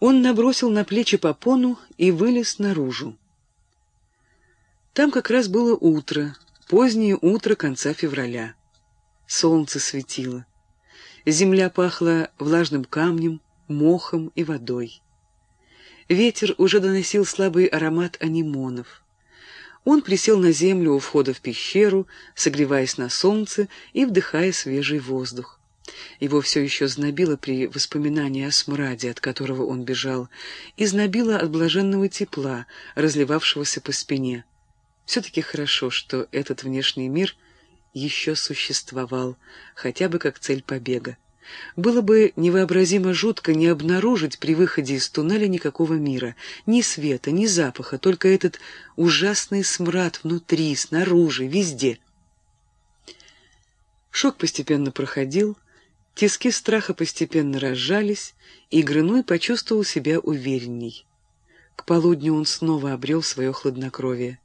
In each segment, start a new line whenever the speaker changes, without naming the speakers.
Он набросил на плечи попону и вылез наружу. Там как раз было утро, позднее утро конца февраля. Солнце светило. Земля пахла влажным камнем, мохом и водой. Ветер уже доносил слабый аромат анимонов. Он присел на землю у входа в пещеру, согреваясь на солнце и вдыхая свежий воздух. Его все еще знобило при воспоминании о смраде, от которого он бежал, и знобило от блаженного тепла, разливавшегося по спине. Все-таки хорошо, что этот внешний мир еще существовал, хотя бы как цель побега. Было бы невообразимо жутко не обнаружить при выходе из туннеля никакого мира, ни света, ни запаха, только этот ужасный смрад внутри, снаружи, везде. Шок постепенно проходил, тиски страха постепенно разжались, и Грыной почувствовал себя уверенней. К полудню он снова обрел свое хладнокровие.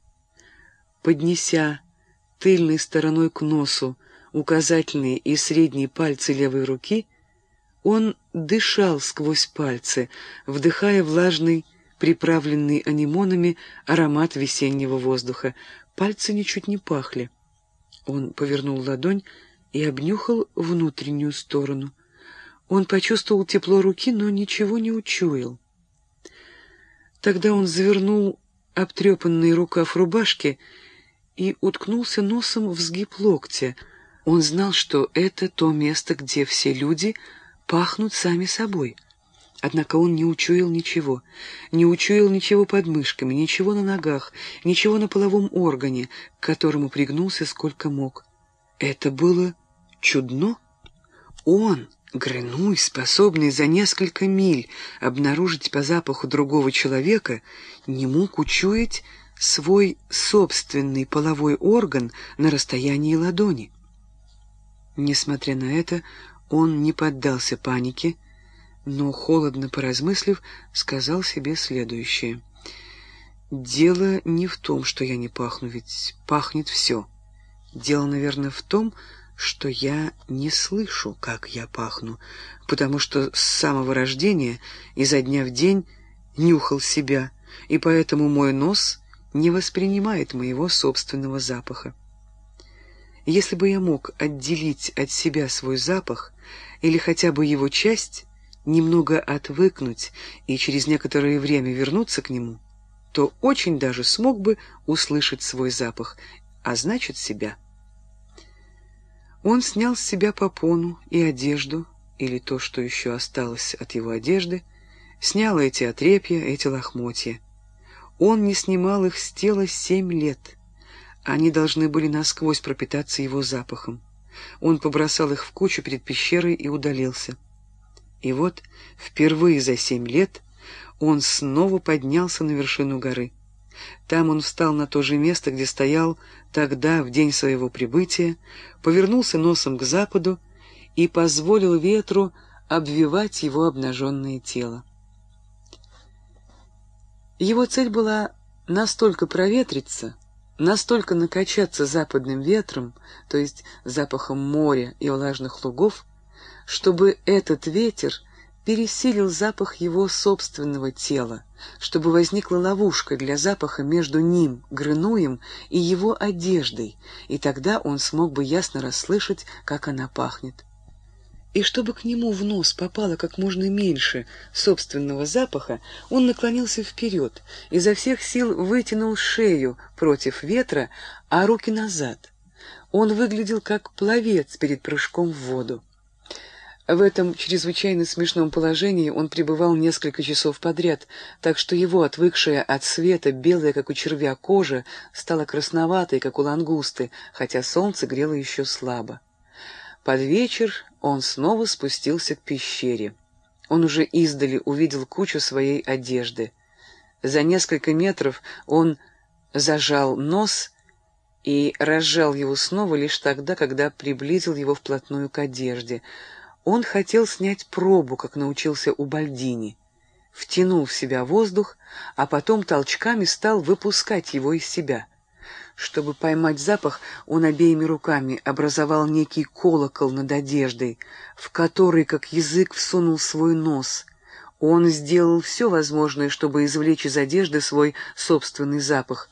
Поднеся тыльной стороной к носу указательные и средние пальцы левой руки, он дышал сквозь пальцы, вдыхая влажный, приправленный анимонами аромат весеннего воздуха. Пальцы ничуть не пахли. Он повернул ладонь и обнюхал внутреннюю сторону. Он почувствовал тепло руки, но ничего не учуял. Тогда он завернул обтрепанный рукав рубашки и уткнулся носом в сгиб локтя — он знал, что это то место, где все люди пахнут сами собой. Однако он не учуял ничего, не учуял ничего под мышками, ничего на ногах, ничего на половом органе, к которому пригнулся сколько мог. Это было чудно. Он, Гренуй, способный за несколько миль обнаружить по запаху другого человека, не мог учуять свой собственный половой орган на расстоянии ладони. Несмотря на это, он не поддался панике, но, холодно поразмыслив, сказал себе следующее. «Дело не в том, что я не пахну, ведь пахнет все. Дело, наверное, в том, что я не слышу, как я пахну, потому что с самого рождения, изо дня в день, нюхал себя, и поэтому мой нос не воспринимает моего собственного запаха. Если бы я мог отделить от себя свой запах или хотя бы его часть, немного отвыкнуть и через некоторое время вернуться к нему, то очень даже смог бы услышать свой запах, а значит себя. Он снял с себя попону и одежду, или то, что еще осталось от его одежды, снял эти отрепья, эти лохмотья. Он не снимал их с тела семь лет — они должны были насквозь пропитаться его запахом. Он побросал их в кучу перед пещерой и удалился. И вот впервые за семь лет он снова поднялся на вершину горы. Там он встал на то же место, где стоял тогда, в день своего прибытия, повернулся носом к западу и позволил ветру обвивать его обнаженное тело. Его цель была настолько проветриться, настолько накачаться западным ветром, то есть запахом моря и влажных лугов, чтобы этот ветер пересилил запах его собственного тела, чтобы возникла ловушка для запаха между ним, Грынуем, и его одеждой, и тогда он смог бы ясно расслышать, как она пахнет и чтобы к нему в нос попало как можно меньше собственного запаха, он наклонился вперед, изо всех сил вытянул шею против ветра, а руки назад. Он выглядел как пловец перед прыжком в воду. В этом чрезвычайно смешном положении он пребывал несколько часов подряд, так что его отвыкшая от света белая, как у червя, кожа стала красноватой, как у лангусты, хотя солнце грело еще слабо. Под вечер он снова спустился к пещере. Он уже издали увидел кучу своей одежды. За несколько метров он зажал нос и разжал его снова лишь тогда, когда приблизил его вплотную к одежде. Он хотел снять пробу, как научился у Бальдини. Втянул в себя воздух, а потом толчками стал выпускать его из себя — чтобы поймать запах, он обеими руками образовал некий колокол над одеждой, в который, как язык, всунул свой нос. Он сделал все возможное, чтобы извлечь из одежды свой собственный запах,